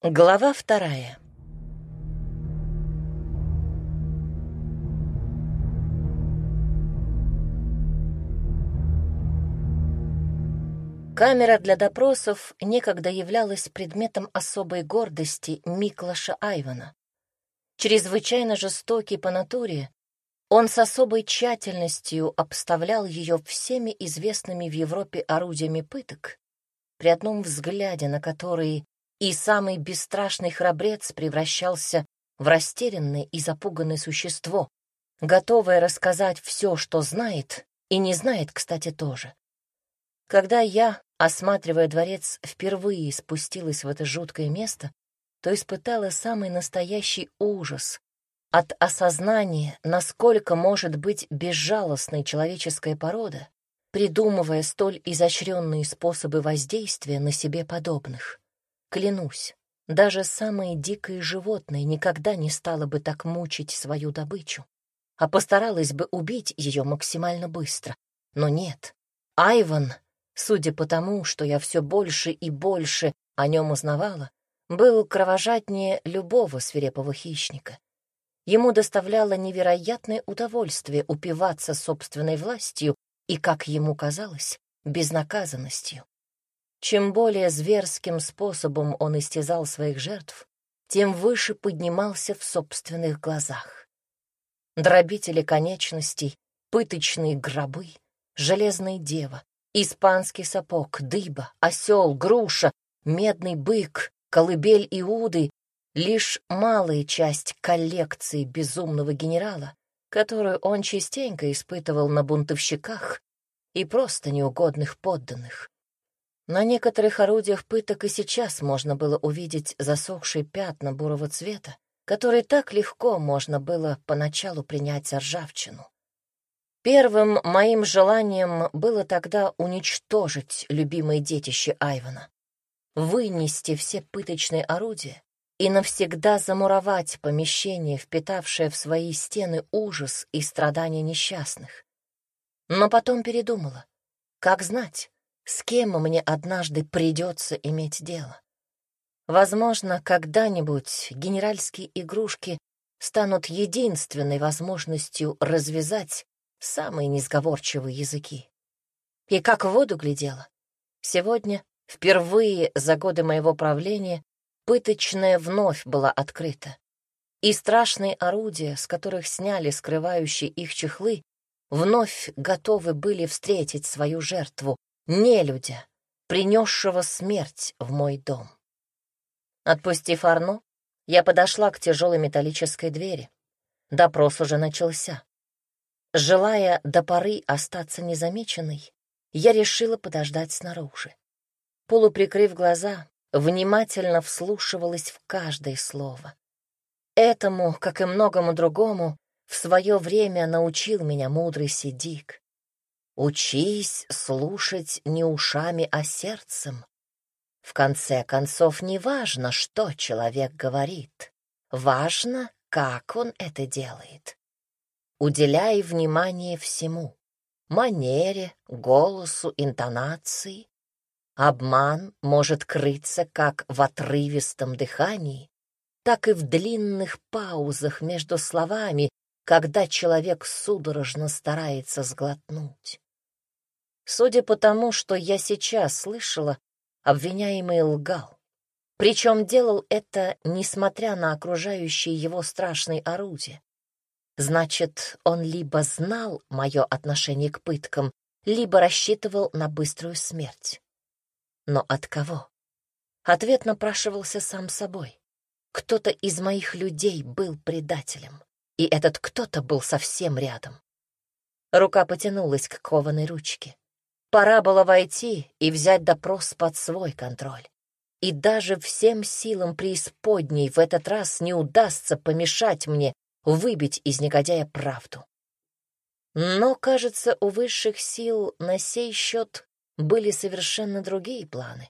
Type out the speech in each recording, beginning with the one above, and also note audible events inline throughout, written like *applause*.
Глава вторая. Камера для допросов некогда являлась предметом особой гордости Миклаша Айвана. Чрезвычайно жестокий по натуре, он с особой тщательностью обставлял ее всеми известными в Европе орудиями пыток, при одном взгляде на которые и самый бесстрашный храбрец превращался в растерянное и запуганное существо, готовое рассказать все, что знает, и не знает, кстати, тоже. Когда я, осматривая дворец, впервые спустилась в это жуткое место, то испытала самый настоящий ужас от осознания, насколько может быть безжалостной человеческая порода, придумывая столь изощренные способы воздействия на себе подобных. Клянусь, даже самое дикое животное никогда не стало бы так мучить свою добычу, а постаралась бы убить ее максимально быстро. Но нет, Айван, судя по тому, что я все больше и больше о нем узнавала, был кровожаднее любого свирепого хищника. Ему доставляло невероятное удовольствие упиваться собственной властью и, как ему казалось, безнаказанностью. Чем более зверским способом он истязал своих жертв, тем выше поднимался в собственных глазах. Дробители конечностей, пыточные гробы, железная дева, испанский сапог, дыба, осел, груша, медный бык, колыбель Иуды — лишь малая часть коллекции безумного генерала, которую он частенько испытывал на бунтовщиках и просто неугодных подданных. На некоторых орудиях пыток и сейчас можно было увидеть засохшие пятна бурого цвета, которые так легко можно было поначалу принять за ржавчину. Первым моим желанием было тогда уничтожить любимое детище Айвана, вынести все пыточные орудия и навсегда замуровать помещение, впитавшее в свои стены ужас и страдания несчастных. Но потом передумала. Как знать, с кем мне однажды придется иметь дело. Возможно, когда-нибудь генеральские игрушки станут единственной возможностью развязать самые несговорчивые языки. И как в воду глядела. Сегодня, впервые за годы моего правления, пыточная вновь была открыта. И страшные орудия, с которых сняли скрывающие их чехлы, вновь готовы были встретить свою жертву, нелюдя, принесшего смерть в мой дом. Отпустив Арно, я подошла к тяжелой металлической двери. Допрос уже начался. Желая до поры остаться незамеченной, я решила подождать снаружи. Полуприкрыв глаза, внимательно вслушивалась в каждое слово. Этому, как и многому другому, в свое время научил меня мудрый Сидик. Учись слушать не ушами, а сердцем. В конце концов, не важно, что человек говорит. Важно, как он это делает. Уделяй внимание всему — манере, голосу, интонации. Обман может крыться как в отрывистом дыхании, так и в длинных паузах между словами, когда человек судорожно старается сглотнуть. Судя по тому, что я сейчас слышала, обвиняемый лгал. Причем делал это, несмотря на окружающие его страшные орудия. Значит, он либо знал мое отношение к пыткам, либо рассчитывал на быструю смерть. Но от кого? Ответ напрашивался сам собой. Кто-то из моих людей был предателем, и этот кто-то был совсем рядом. Рука потянулась к кованой ручке. Пора было войти и взять допрос под свой контроль. И даже всем силам преисподней в этот раз не удастся помешать мне выбить из негодяя правду. Но, кажется, у высших сил на сей счет были совершенно другие планы.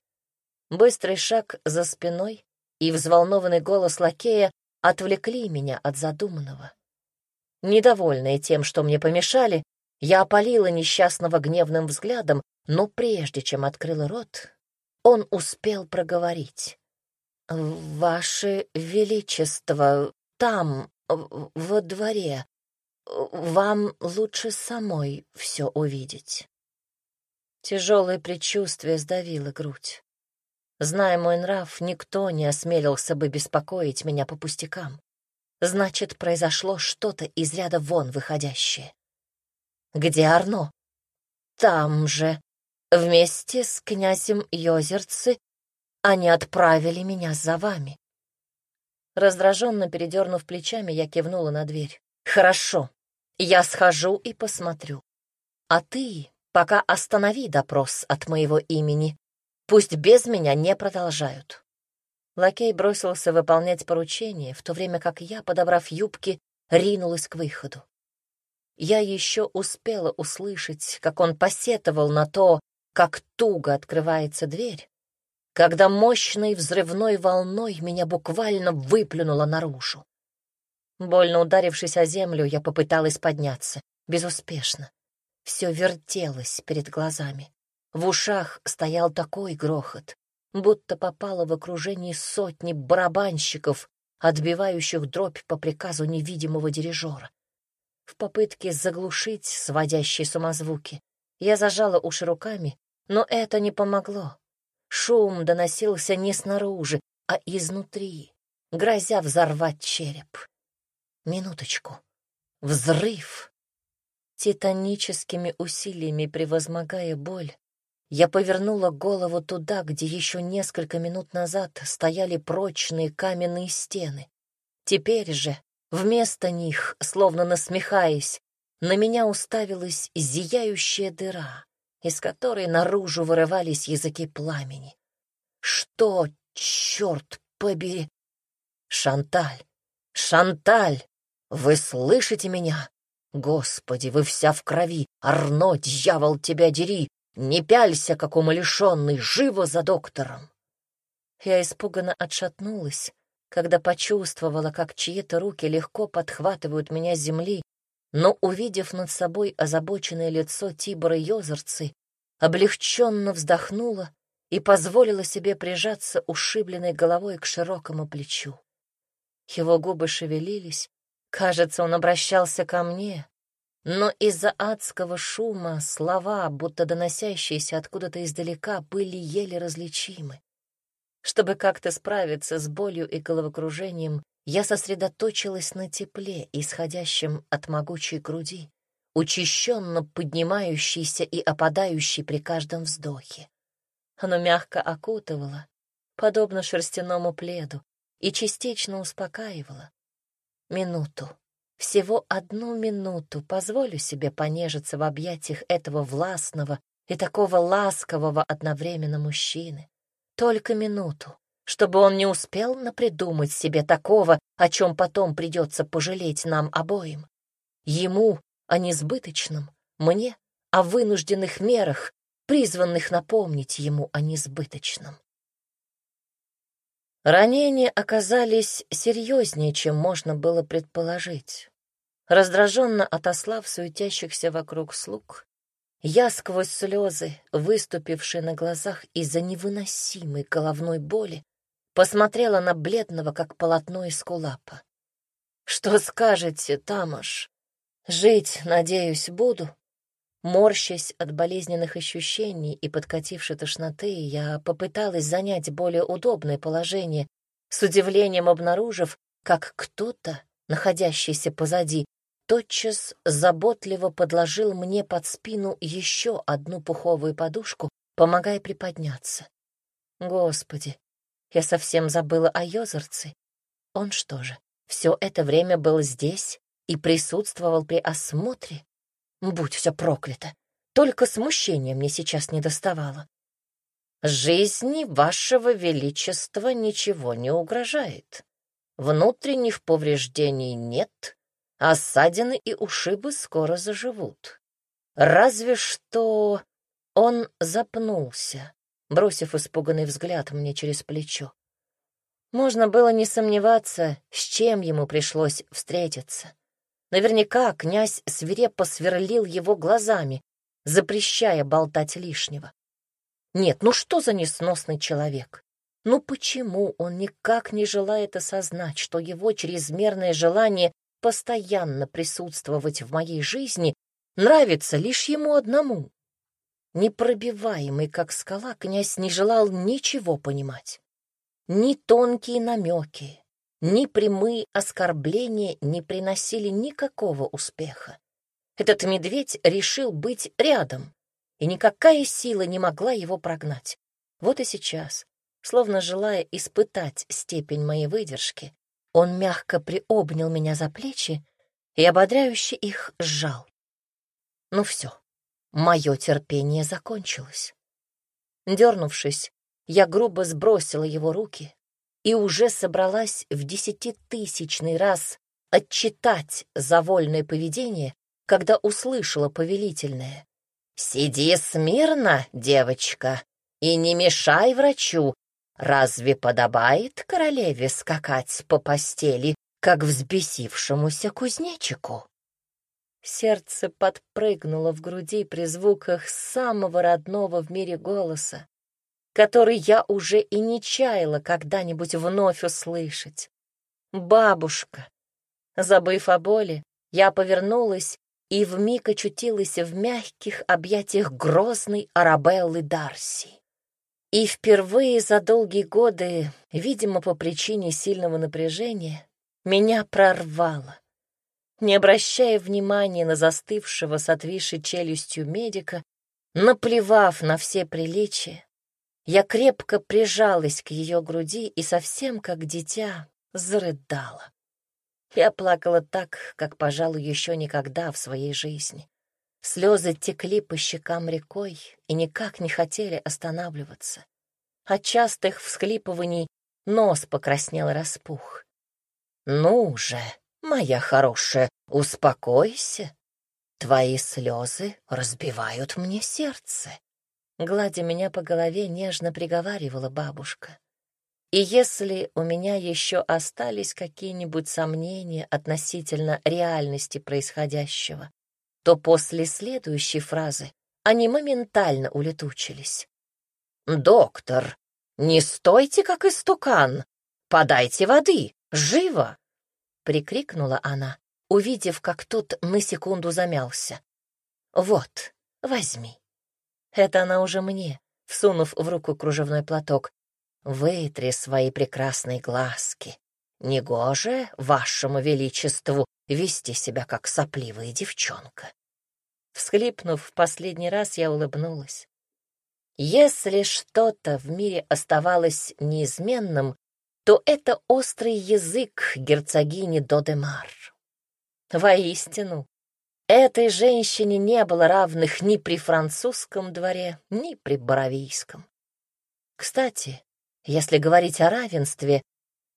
Быстрый шаг за спиной и взволнованный голос лакея отвлекли меня от задуманного. Недовольная тем, что мне помешали, я опалила несчастного гневным взглядом, но прежде чем открыла рот, он успел проговорить. «Ваше Величество, там, во дворе, вам лучше самой все увидеть». Тяжелое предчувствие сдавило грудь. Зная мой нрав, никто не осмелился бы беспокоить меня по пустякам. Значит, произошло что-то из ряда вон выходящее. Где Арно? Там же, вместе с князем Йозерцы, они отправили меня за вами. Раздраженно передернув плечами, я кивнула на дверь. «Хорошо, я схожу и посмотрю. А ты пока останови допрос от моего имени. Пусть без меня не продолжают». Лакей бросился выполнять поручение, в то время как я, подобрав юбки, ринулась к выходу. Я еще успела услышать, как он посетовал на то, как туго открывается дверь, когда мощной взрывной волной меня буквально выплюнуло наружу. Больно ударившись о землю, я попыталась подняться. Безуспешно. Все вертелось перед глазами. В ушах стоял такой грохот, будто попало в окружение сотни барабанщиков, отбивающих дробь по приказу невидимого дирижера. В попытке заглушить сводящие сумозвуки я зажала уши руками, но это не помогло. Шум доносился не снаружи, а изнутри, грозя взорвать череп. Минуточку. Взрыв. Титаническими усилиями превозмогая боль, я повернула голову туда, где еще несколько минут назад стояли прочные каменные стены. Теперь же, вместо них, словно насмехаясь, на меня уставилась зияющая дыра, из которой наружу вырывались языки пламени. Что, черт побери? Шанталь! Шанталь! Вы слышите меня? Господи, вы вся в крови! Арно, дьявол, тебя дери! Не пялься, как умалишенный, живо за доктором!» Я испуганно отшатнулась, когда почувствовала, как чьи-то руки легко подхватывают меня с земли, но, увидев над собой озабоченное лицо Тибора Йозерцы, облегченно вздохнула и позволила себе прижаться ушибленной головой к широкому плечу. Его губы шевелились, кажется, он обращался ко мне, но из-за адского шума слова, будто доносящиеся откуда-то издалека, были еле различимы. Чтобы как-то справиться с болью и головокружением, я сосредоточилась на тепле, исходящем от могучей груди, учащенно поднимающейся и опадающей при каждом вздохе. Оно мягко окутывало, подобно шерстяному пледу, и частично успокаивало. Минуту, всего одну минуту позволю себе понежиться в объятиях этого властного и такого ласкового одновременно мужчины. Только минуту, чтобы он не успел напридумать себе такого, о чем потом придется пожалеть нам обоим. Ему о несбыточном, мне о вынужденных мерах, призванных напомнить ему о несбыточном. Ранения оказались серьезнее, чем можно было предположить. Раздраженно отослав суетящихся вокруг слуг, я сквозь слезы, выступившие на глазах из-за невыносимой головной боли, посмотрела на бледного, как полотно из кулапа. «Что скажете, Тамаш? Жить, надеюсь, буду?» Морщась от болезненных ощущений и подкатившей тошноты, я попыталась занять более удобное положение, с удивлением обнаружив, как кто-то, находящийся позади, тотчас заботливо подложил мне под спину еще одну пуховую подушку, помогая приподняться. Господи, я совсем забыла о Йозерце. Он что же, все это время был здесь и присутствовал при осмотре? Будь все проклято. Только смущения мне сейчас не доставало. Жизни вашего величества ничего не угрожает. Внутренних повреждений нет, а ссадины и ушибы скоро заживут. Разве что он запнулся, бросив испуганный взгляд мне через плечо. Можно было не сомневаться, с чем ему пришлось встретиться. Наверняка князь свирепо сверлил его глазами, запрещая болтать лишнего. Нет, ну что за несносный человек? Ну почему он никак не желает осознать, что его чрезмерное желание постоянно присутствовать в моей жизни нравится лишь ему одному? Непробиваемый, как скала, князь не желал ничего понимать. Ни тонкие намеки, ни прямые оскорбления не приносили никакого успеха. Этот медведь решил быть рядом, и никакая сила не могла его прогнать. Вот и сейчас, словно желая испытать степень моей выдержки, он мягко приобнял меня за плечи и ободряюще их сжал. Ну все, мое терпение закончилось. Дернувшись, я грубо сбросила его руки и уже собралась в десятитысячный раз отчитать за вольное поведение, когда услышала повелительное. «Сиди смирно, девочка, и не мешай врачу. Разве подобает королеве скакать по постели, как взбесившемуся кузнечику?» Сердце подпрыгнуло в груди при звуках самого родного в мире голоса, который я уже и не чаяла когда-нибудь вновь услышать. «Бабушка!» Забыв о боли, я повернулась и вмиг очутилась в мягких объятиях грозной Арабеллы Дарси. И впервые за долгие годы, видимо, по причине сильного напряжения, меня прорвало. Не обращая внимания на застывшего с отвисшей челюстью медика, наплевав на все приличия, я крепко прижалась к ее груди и совсем как дитя зарыдала. Я плакала так, как, пожалуй, еще никогда в своей жизни. Слезы текли по щекам рекой и никак не хотели останавливаться. От частых всхлипываний нос покраснел распух. «Ну же, моя хорошая, успокойся. Твои слезы разбивают мне сердце». Гладя меня по голове, нежно приговаривала бабушка. И если у меня еще остались какие-нибудь сомнения относительно реальности происходящего, то после следующей фразы они моментально улетучились. «Доктор, не стойте, как истукан! Подайте воды! Живо!» — прикрикнула она, увидев, как тот на секунду замялся. «Вот, возьми». Это она уже мне, всунув в руку кружевной платок. «Вытри свои прекрасные глазки. Негоже вашему величеству вести себя как сопливая девчонка». Всхлипнув в последний раз, я улыбнулась. Если что-то в мире оставалось неизменным, то это острый язык герцогини Додемар. Воистину, Этой женщине не было равных ни при французском дворе, ни при боровийском. Кстати, если говорить о равенстве,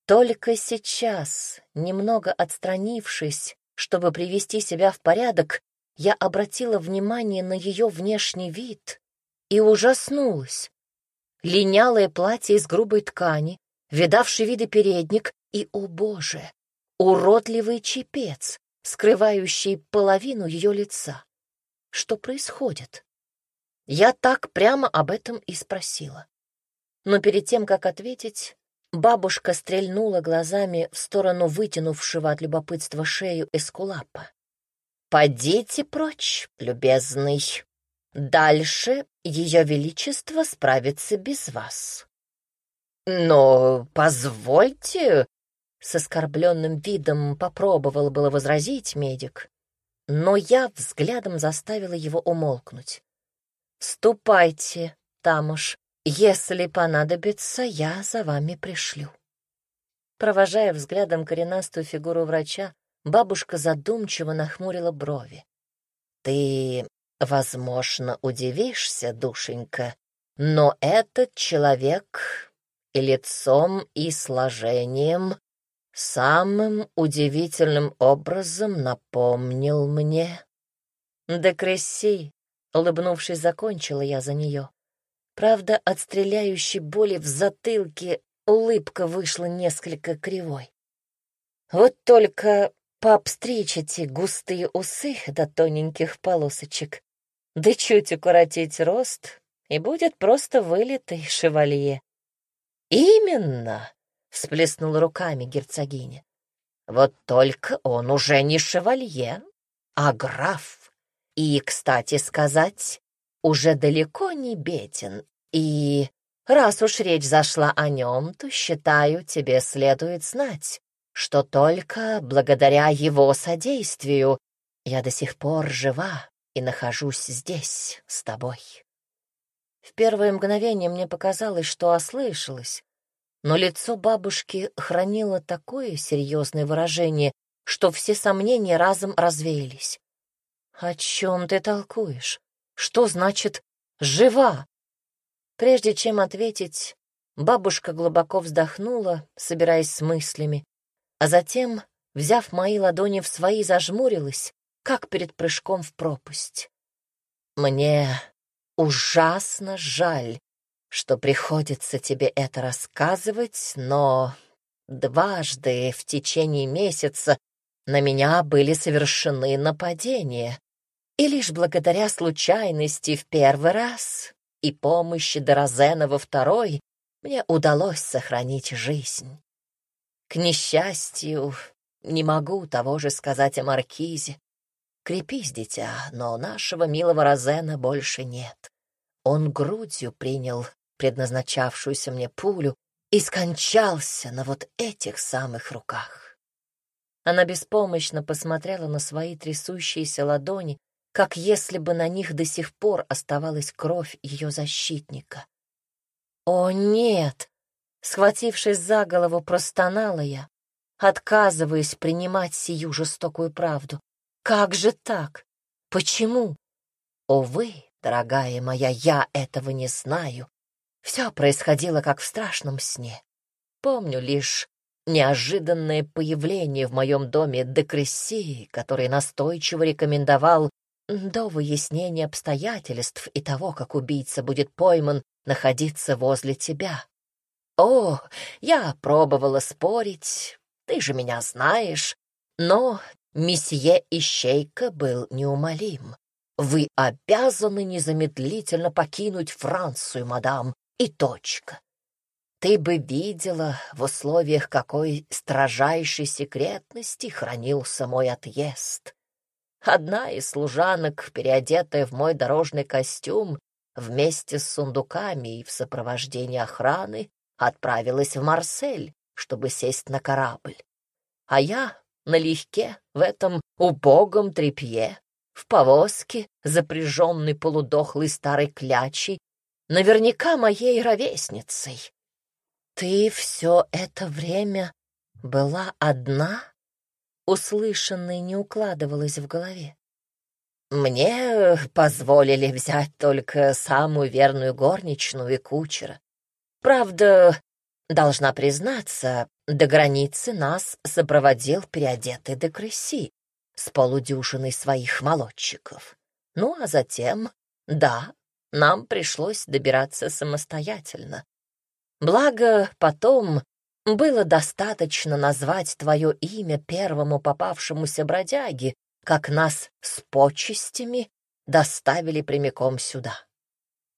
только сейчас, немного отстранившись, чтобы привести себя в порядок, я обратила внимание на ее внешний вид и ужаснулась. Линялое платье из грубой ткани, видавший виды передник и, о боже, уродливый чепец, скрывающий половину ее лица. Что происходит? Я так прямо об этом и спросила. Но перед тем, как ответить, бабушка стрельнула глазами в сторону вытянувшего от любопытства шею эскулапа. «Подите прочь, любезный. Дальше ее величество справится без вас». «Но позвольте», с оскорбленным видом попробовал было возразить медик, но я взглядом заставила его умолкнуть. «Ступайте, Тамуш, если понадобится, я за вами пришлю». Провожая взглядом коренастую фигуру врача, бабушка задумчиво нахмурила брови. «Ты, возможно, удивишься, душенька, но этот человек и лицом, и сложением самым удивительным образом напомнил мне. «Да Кресси!» — улыбнувшись, закончила я за нее. Правда, от стреляющей боли в затылке улыбка вышла несколько кривой. Вот только пообстричь эти густые усы до тоненьких полосочек, да чуть укоротить рост, и будет просто вылитый шевалье. «Именно!» — всплеснула руками герцогиня. «Вот только он уже не шевалье, а граф. И, кстати сказать, уже далеко не беден. И раз уж речь зашла о нем, то, считаю, тебе следует знать, что только благодаря его содействию я до сих пор жива и нахожусь здесь с тобой. В первое мгновение мне показалось, что ослышалась, но лицо бабушки хранило такое серьезное выражение, что все сомнения разом развеялись. «О чем ты толкуешь? Что значит «жива»?» Прежде чем ответить, бабушка глубоко вздохнула, собираясь с мыслями, а затем, взяв мои ладони в свои, зажмурилась, как перед прыжком в пропасть. «Мне ужасно жаль, что приходится тебе это рассказывать, но дважды в течение месяца на меня были совершены нападения, и лишь благодаря случайности в первый раз и помощи Дорозена во второй мне удалось сохранить жизнь. К несчастью, не могу того же сказать о Маркизе. Крепись, дитя, но нашего милого Розена больше нет. Он грудью принял предназначавшуюся мне пулю и скончался на вот этих самых руках. Она беспомощно посмотрела на свои трясущиеся ладони, как если бы на них до сих пор оставалась кровь ее защитника. «О, нет!» Схватившись за голову, простонала я, отказываясь принимать сию жестокую правду. «Как же так? Почему?» «Увы, дорогая моя, я этого не знаю. Все происходило, как в страшном сне. Помню лишь неожиданное появление в моем доме Декрессии, который настойчиво рекомендовал до выяснения обстоятельств и того, как убийца будет пойман, находиться возле тебя. О, я пробовала спорить, ты же меня знаешь, но месье Ищейка был неумолим. Вы обязаны незамедлительно покинуть Францию, мадам, и точка. Ты бы видела, в условиях какой строжайшей секретности хранился мой отъезд. Одна из служанок, переодетая в мой дорожный костюм, вместе с сундуками и в сопровождении охраны, отправилась в Марсель, чтобы сесть на корабль. А я налегке в этом убогом тряпье, в повозке, запряженной полудохлой старой клячей, наверняка моей ровесницей. Ты все это время была одна? услышанное не укладывалось в голове. Мне позволили взять только самую верную горничную и кучера. Правда, должна признаться, до границы нас сопроводил переодетый Декреси с полудюжиной своих молодчиков. Ну, а затем, да, нам пришлось добираться самостоятельно. Благо, потом было достаточно назвать твое имя первому попавшемуся бродяге, как нас с почестями доставили прямиком сюда.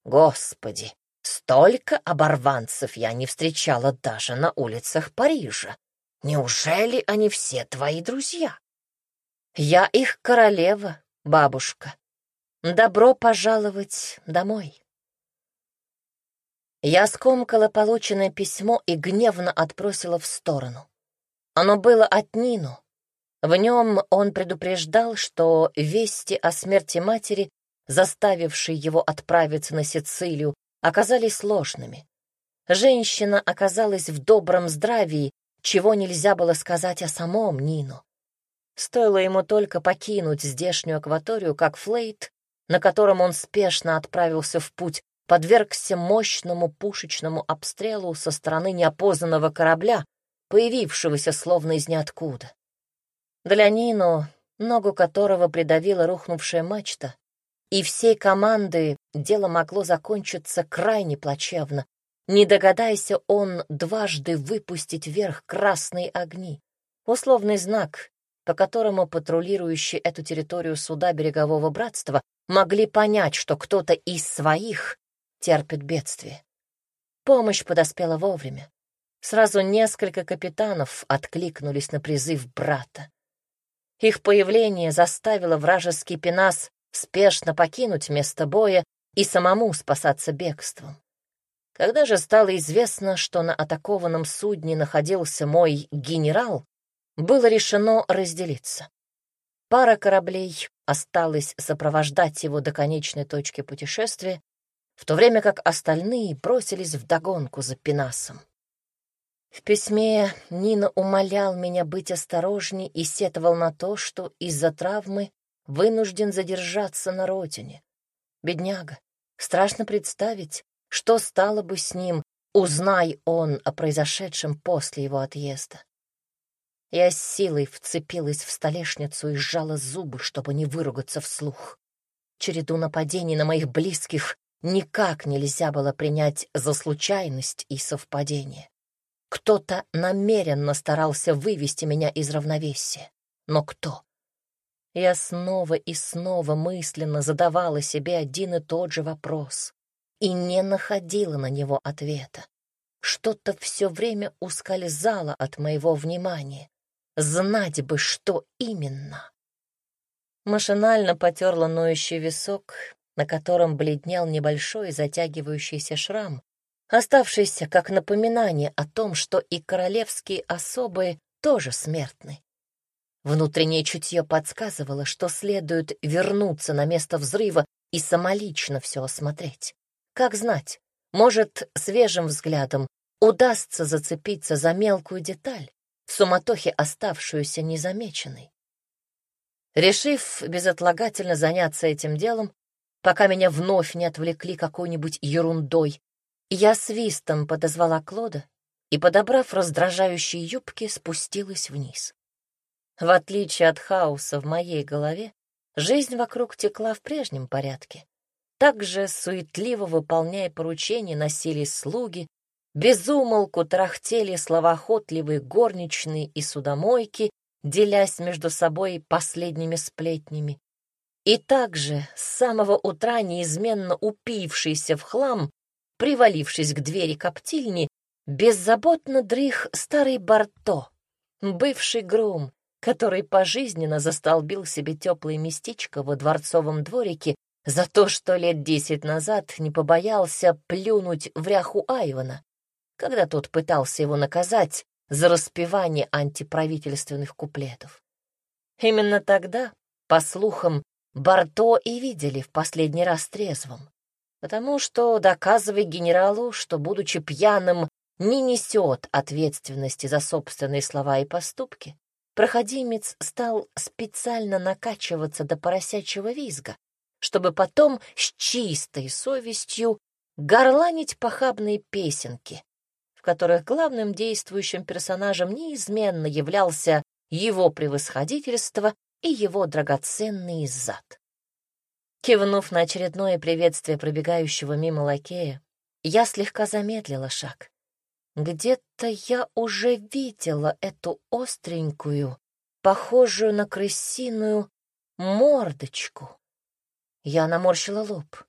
Господи, столько оборванцев я не встречала даже на улицах Парижа. Неужели они все твои друзья? Я их королева, бабушка. Добро пожаловать домой. Я скомкала полученное письмо и гневно отбросила в сторону. Оно было от Нину. В нем он предупреждал, что вести о смерти матери, заставившей его отправиться на Сицилию, оказались сложными. Женщина оказалась в добром здравии, чего нельзя было сказать о самом Нину. Стоило ему только покинуть здешнюю акваторию, как Флейт, на котором он спешно отправился в путь, подвергся мощному пушечному обстрелу со стороны неопознанного корабля, появившегося словно из ниоткуда. Для Нино, ногу которого придавила рухнувшая мачта, и всей команды дело могло закончиться крайне плачевно, не догадайся он дважды выпустить вверх красные огни. Условный знак, по которому патрулирующие эту территорию суда берегового братства могли понять, что кто-то из своих терпит бедствие. Помощь подоспела вовремя. Сразу несколько капитанов откликнулись на призыв брата. Их появление заставило вражеский пенас спешно покинуть место боя и самому спасаться бегством. Когда же стало известно, что на атакованном судне находился мой генерал, было решено разделиться. Пара кораблей осталась сопровождать его до конечной точки путешествия, в то время как остальные бросились вдогонку за Пенасом. В письме Нина умолял меня быть осторожней и сетовал на то, что из-за травмы вынужден задержаться на родине. Бедняга, страшно представить, что стало бы с ним, узнай он о произошедшем после его отъезда. Я с силой вцепилась в столешницу и сжала зубы, чтобы не выругаться вслух. Череду нападений на моих близких никак нельзя было принять за случайность и совпадение. Кто-то намеренно старался вывести меня из равновесия. Но кто? Я снова и снова мысленно задавала себе один и тот же вопрос и не находила на него ответа. Что-то все время ускользало от моего внимания. Знать бы, что именно. Машинально потерла ноющий висок, на котором бледнел небольшой затягивающийся шрам, оставшийся как напоминание о том, что и королевские особы тоже смертны. Внутреннее чутье подсказывало, что следует вернуться на место взрыва и самолично все осмотреть. Как знать, может, свежим взглядом удастся зацепиться за мелкую деталь, в суматохе оставшуюся незамеченной. Решив безотлагательно заняться этим делом, пока меня вновь не отвлекли какой-нибудь ерундой, я свистом подозвала Клода и, подобрав раздражающие юбки, спустилась вниз. В отличие от хаоса в моей голове, жизнь вокруг текла в прежнем порядке. Также суетливо выполняя поручения носили слуги, безумолку трахтели словоохотливые горничные и судомойки, делясь между собой последними сплетнями. И также с самого утра неизменно упившийся в хлам привалившись к двери коптильни, беззаботно дрых старый Барто, бывший грум, который пожизненно застолбил себе теплое местечко во дворцовом дворике за то, что лет десять назад не побоялся плюнуть в ряху Айвана, когда тот пытался его наказать за распевание антиправительственных куплетов. Именно тогда, по слухам, Барто и видели в последний раз трезвым потому что доказывай генералу, что, будучи пьяным, не несет ответственности за собственные слова и поступки, проходимец стал специально накачиваться до поросячьего визга, чтобы потом с чистой совестью горланить похабные песенки, в которых главным действующим персонажем неизменно являлся его превосходительство и его драгоценный зад. Кивнув на очередное приветствие пробегающего мимо лакея, я слегка замедлила шаг. Где-то я уже видела эту остренькую, похожую на крысиную мордочку. Я наморщила лоб.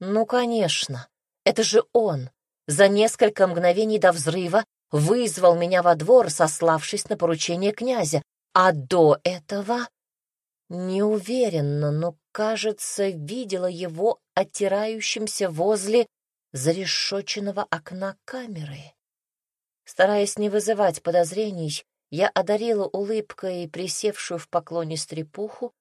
Ну, конечно, это же он. За несколько мгновений до взрыва вызвал меня во двор, сославшись на поручение князя, а до этого не уверена, но, кажется, видела его оттирающимся возле зарешоченного окна камеры. Стараясь не вызывать подозрений, я одарила улыбкой присевшую в поклоне стрепуху,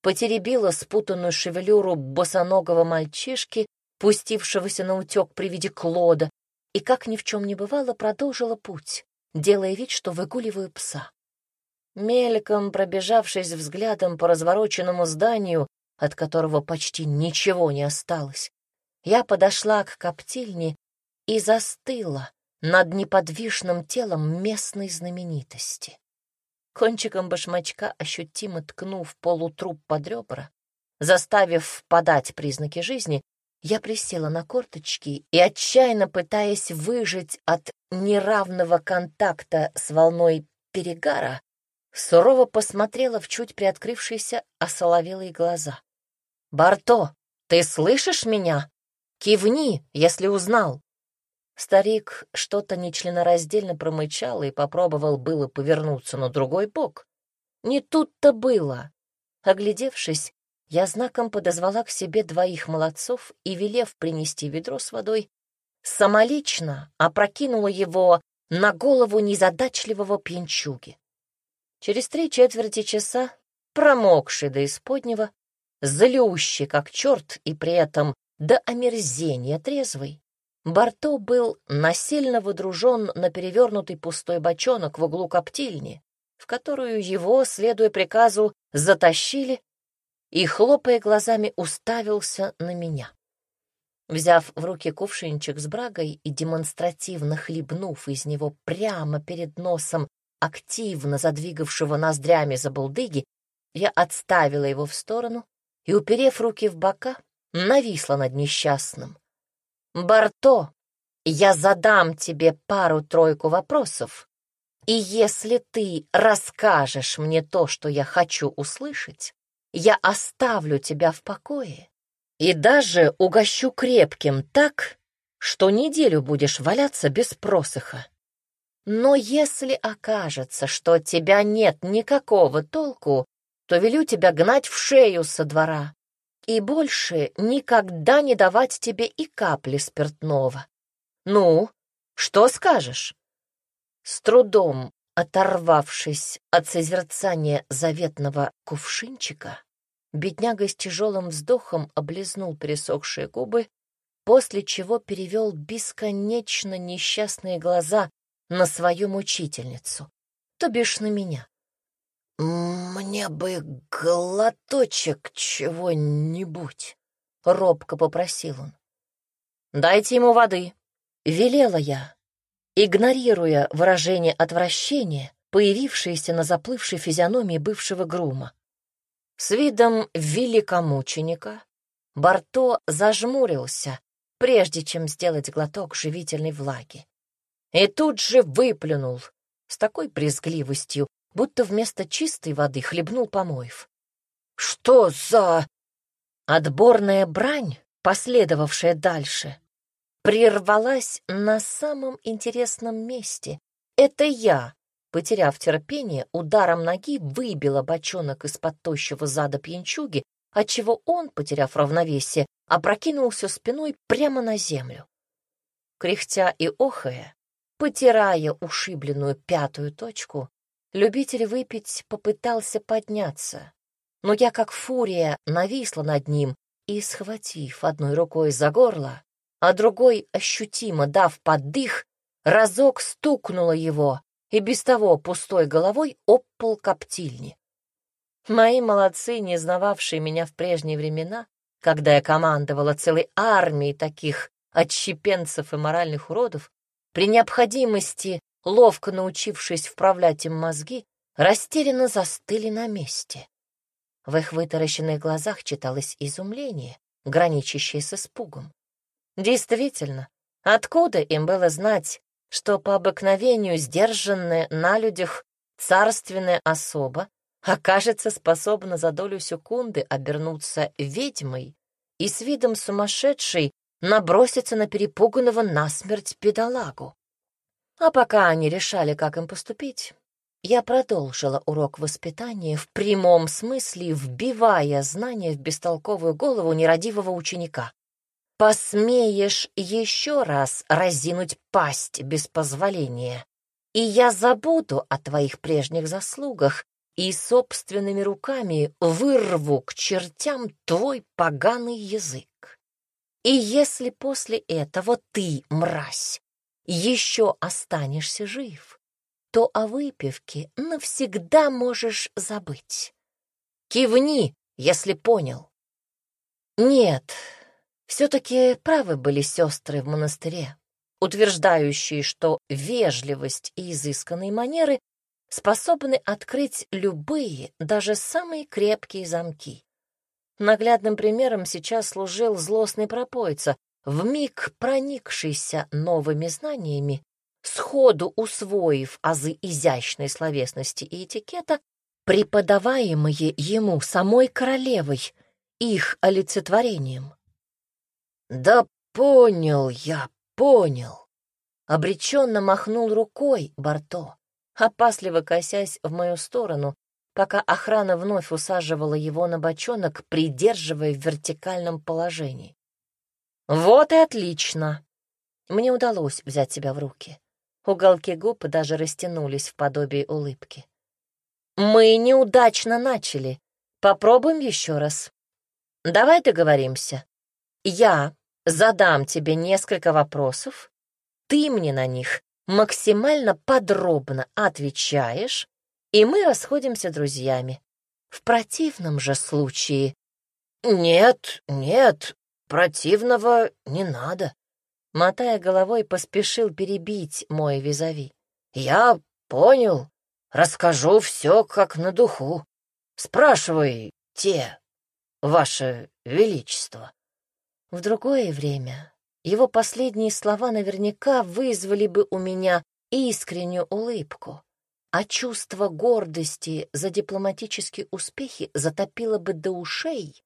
потеребила спутанную шевелюру босоногого мальчишки, пустившегося на утек при виде Клода, и, как ни в чем не бывало, продолжила путь, делая вид, что выгуливаю пса. Мельком пробежавшись взглядом по развороченному зданию, от которого почти ничего не осталось, я подошла к коптильне и застыла над неподвижным телом местной знаменитости. Кончиком башмачка, ощутимо ткнув полутруп под ребра, заставив подать признаки жизни, я присела на корточки и, отчаянно пытаясь выжить от неравного контакта с волной перегара, сурово посмотрела в чуть приоткрывшиеся осоловелые глаза. «Барто, ты слышишь меня? Кивни, если узнал!» Старик что-то нечленораздельно промычал и попробовал было повернуться на другой бок. Не тут-то было. Оглядевшись, я знаком подозвала к себе двоих молодцов и, велев принести ведро с водой, самолично опрокинула его на голову незадачливого пьянчуги. Через три четверти часа, промокший до исподнего, злющий как черт и при этом до омерзения трезвый, Барто был насильно выдружен на перевернутый пустой бочонок в углу коптильни, в которую его, следуя приказу, затащили и, хлопая глазами, уставился на меня. Взяв в руки кувшинчик с брагой и демонстративно хлебнув из него прямо перед носом активно задвигавшего ноздрями за булдыги, я отставила его в сторону и, уперев руки в бока, нависла над несчастным. «Барто, я задам тебе пару-тройку вопросов, и если ты расскажешь мне то, что я хочу услышать, я оставлю тебя в покое и даже угощу крепким так, что неделю будешь валяться без просыха. Но если окажется, что от тебя нет никакого толку, то велю тебя гнать в шею со двора и больше никогда не давать тебе и капли спиртного. Ну, что скажешь? С трудом оторвавшись от созерцания заветного кувшинчика, бедняга с тяжелым вздохом облизнул пересохшие губы, после чего перевел бесконечно несчастные глаза на свою мучительницу, то бишь на меня. «Мне бы глоточек чего-нибудь», — робко попросил он. «Дайте ему воды», — велела я, игнорируя выражение отвращения, появившееся на заплывшей физиономии бывшего грума. С видом великомученика Барто зажмурился, прежде чем сделать глоток живительной влаги. И тут же выплюнул с такой брезгливостью, будто вместо чистой воды хлебнул помоев. «Что за...» Отборная брань, последовавшая дальше, прервалась на самом интересном месте. Это я, потеряв терпение, ударом ноги выбила бочонок из-под тощего зада пьянчуги, отчего он, потеряв равновесие, опрокинулся спиной прямо на землю. Кряхтя и охая, потирая ушибленную пятую точку, Любитель выпить попытался подняться, но я, как фурия, нависла над ним и, схватив одной рукой за горло, а другой, ощутимо дав поддых, разок стукнула его и без того пустой головой об коптильни. Мои молодцы, не знававшие меня в прежние времена, когда я командовала целой армией таких отщепенцев и моральных уродов, при необходимости ловко научившись вправлять им мозги, растерянно застыли на месте. В их вытаращенных глазах читалось изумление, граничащее с испугом. Действительно, откуда им было знать, что по обыкновению сдержанная на людях царственная особа окажется способна за долю секунды обернуться ведьмой и с видом сумасшедшей наброситься на перепуганного насмерть педалагу? А пока они решали, как им поступить, я продолжила урок воспитания в прямом смысле, вбивая знания в бестолковую голову нерадивого ученика. «Посмеешь еще раз разинуть пасть без позволения, и я забуду о твоих прежних заслугах и собственными руками вырву к чертям твой поганый язык. И если после этого ты, мразь, еще останешься жив, то о выпивке навсегда можешь забыть. Кивни, если понял. Нет, все-таки правы были сестры в монастыре, утверждающие, что вежливость и изысканные манеры способны открыть любые, даже самые крепкие замки. Наглядным примером сейчас служил злостный пропойца, вмиг проникшийся новыми знаниями, сходу усвоив азы изящной словесности и этикета, преподаваемые ему самой королевой, их олицетворением. «Да понял я, понял», обреченно махнул рукой Барто, опасливо косясь в мою сторону, пока охрана вновь усаживала его на бочонок, придерживая в вертикальном положении. «Вот и отлично!» Мне удалось взять себя в руки. Уголки губ даже растянулись в подобии улыбки. «Мы неудачно начали. Попробуем еще раз. Давай договоримся. Я задам тебе несколько вопросов, ты мне на них максимально подробно отвечаешь, и мы расходимся друзьями. В противном же случае... Нет, нет, противного не надо. Мотая головой, поспешил перебить мой визави. Я понял, расскажу все как на духу. Спрашивай те, ваше величество. В другое время его последние слова наверняка вызвали бы у меня искреннюю улыбку, а чувство гордости за дипломатические успехи затопило бы до ушей.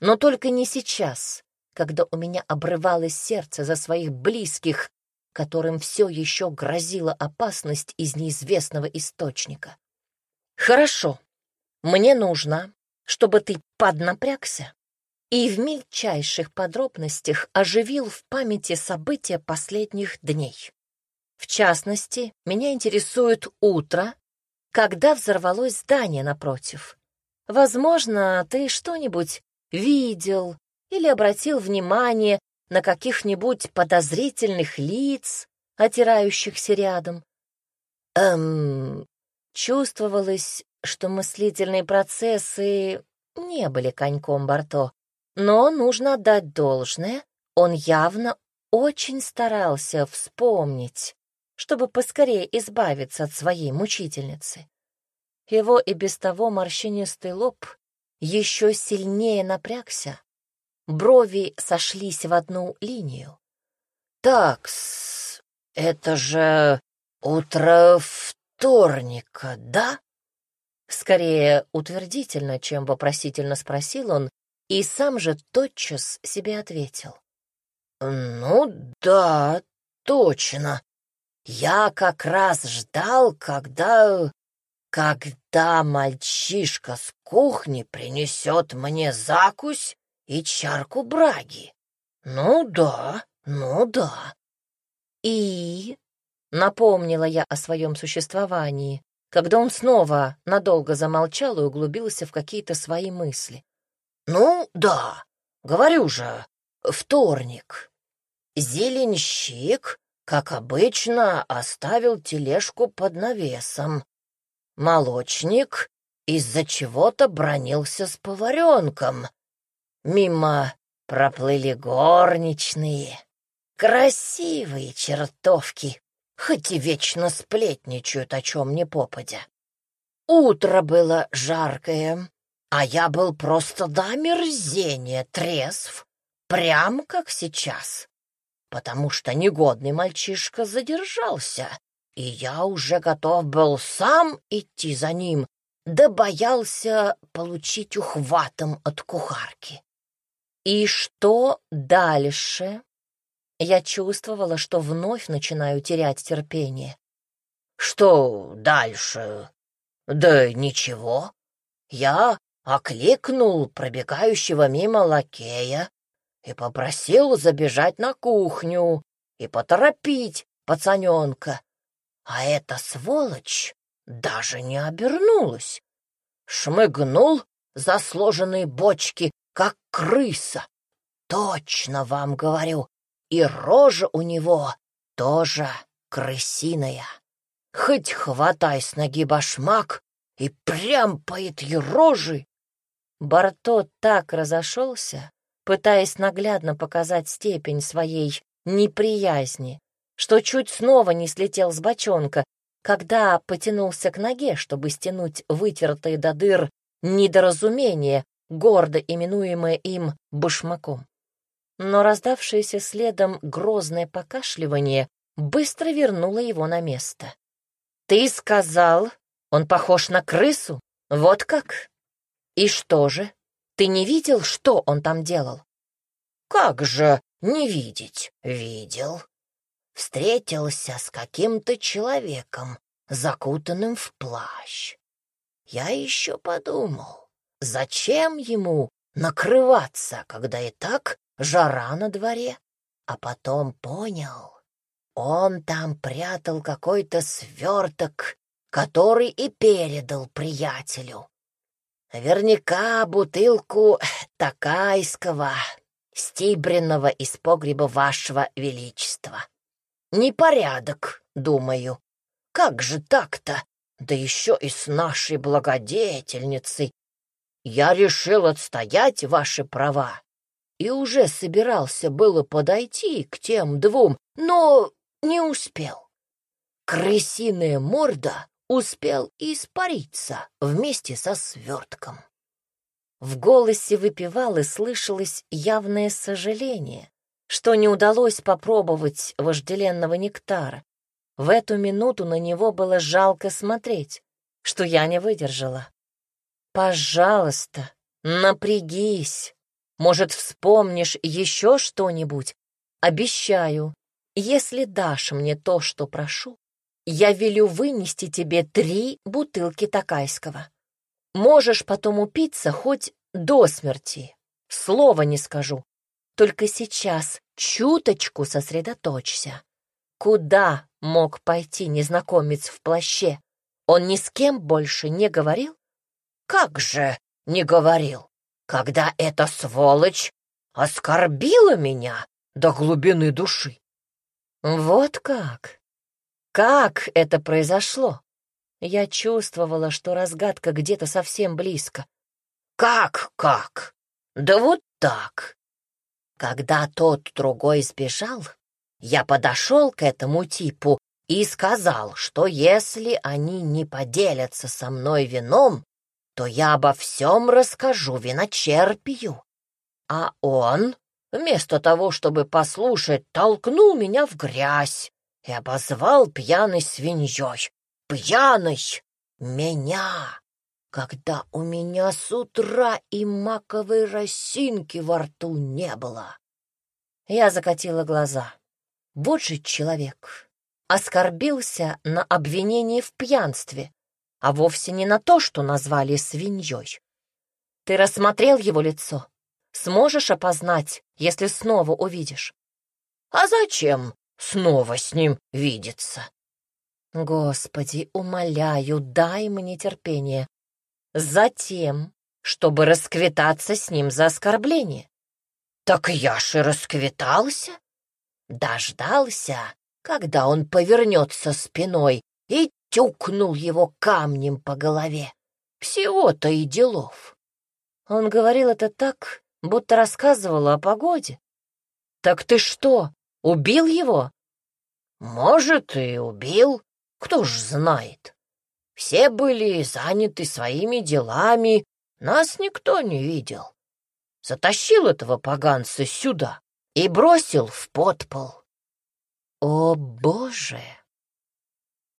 Но только не сейчас, когда у меня обрывалось сердце за своих близких, которым все еще грозила опасность из неизвестного источника. «Хорошо, мне нужно, чтобы ты поднапрягся и в мельчайших подробностях оживил в памяти события последних дней. В частности, меня интересует утро, когда взорвалось здание напротив. Возможно, ты что-нибудь видел или обратил внимание на каких-нибудь подозрительных лиц, отирающихся рядом. Эм, чувствовалось, что мыслительные процессы не были коньком Барто, но нужно отдать должное, он явно очень старался вспомнить, чтобы поскорее избавиться от своей мучительницы. Его и без того морщинистый лоб еще сильнее напрягся, брови сошлись в одну линию. «Такс, это же утро вторника, да?» Скорее утвердительно, чем вопросительно спросил он, и сам же тотчас себе ответил. «Ну да, точно. Я как раз ждал, когда... когда мальчишка с кухни принесет мне закусь и чарку браги. Ну да, ну да». «И...» — напомнила я о своем существовании, когда он снова надолго замолчал и углубился в какие-то свои мысли. «Ну, да, говорю же, вторник. Зеленщик, как обычно, оставил тележку под навесом. Молочник из-за чего-то бронился с поваренком. Мимо проплыли горничные. Красивые чертовки, хоть и вечно сплетничают, о чем не попадя. Утро было жаркое, а я был просто до мерзения трезв, прям как сейчас, потому что негодный мальчишка задержался, и я уже готов был сам идти за ним, да боялся получить ухватом от кухарки. И что дальше? Я чувствовала, что вновь начинаю терять терпение. Что дальше? Да ничего. Я окликнул пробегающего мимо лакея и попросил забежать на кухню и поторопить пацаненка. А эта сволочь даже не обернулась. Шмыгнул за сложенные бочки, как крыса. Точно вам говорю, и рожа у него тоже крысиная. Хоть хватай с ноги башмак и прям по этой рожи Барто так разошелся, пытаясь наглядно показать степень своей неприязни, что чуть снова не слетел с бочонка, когда потянулся к ноге, чтобы стянуть вытертые до дыр недоразумение, гордо именуемое им башмаком. Но раздавшееся следом грозное покашливание быстро вернуло его на место. «Ты сказал, он похож на крысу? Вот как?» «И что же? Ты не видел, что он там делал?» «Как же не видеть? Видел. встретился с каким-то человеком, закутанным в плащ. Я еще подумал, зачем ему накрываться, когда и так жара на дворе, а потом понял, он там прятал какой-то сверток, который и передал приятелю. Наверняка бутылку *laughs* такайского, стибренного из погреба вашего величества. Непорядок, думаю. Как же так-то? Да еще и с нашей благодетельницей. Я решил отстоять ваши права и уже собирался было подойти к тем двум, но не успел. Крысиная морда успел испариться вместе со свертком. В голосе выпивалы слышалось явное сожаление, что не удалось попробовать вожделенного нектара. В эту минуту на него было жалко смотреть, что я не выдержала. «Пожалуйста, напрягись. Может, вспомнишь еще что-нибудь? Обещаю, если дашь мне то, что прошу, я велю вынести тебе три бутылки такайского. Можешь потом упиться хоть до смерти. Слова не скажу. Только сейчас чуточку сосредоточься. Куда мог пойти незнакомец в плаще? Он ни с кем больше не говорил? Как же не говорил, когда эта сволочь оскорбила меня до глубины души? Вот как? Как это произошло? Я чувствовала, что разгадка где-то совсем близко. Как, как? Да вот так. Когда тот другой сбежал, я подошел к этому типу и сказал, что если они не поделятся со мной вином, то я обо всем расскажу виночерпию. А он, вместо того, чтобы послушать, толкнул меня в грязь и обозвал пьяной свиньей. Пьяный! Меня! Когда у меня с утра и маковой росинки во рту не было. Я закатила глаза. Вот же человек. Оскорбился на обвинение в пьянстве, а вовсе не на то, что назвали свиньей. Ты рассмотрел его лицо? Сможешь опознать, если снова увидишь? А зачем снова с ним видеться. Господи, умоляю, дай мне терпение. Затем, чтобы расквитаться с ним за оскорбление. Так я ж и расквитался. Дождался, когда он повернется спиной и тюкнул его камнем по голове. Всего-то и делов. Он говорил это так, будто рассказывал о погоде. Так ты что, Убил его? Может, и убил. Кто ж знает. Все были заняты своими делами, нас никто не видел. Затащил этого поганца сюда и бросил в подпол. О, Боже!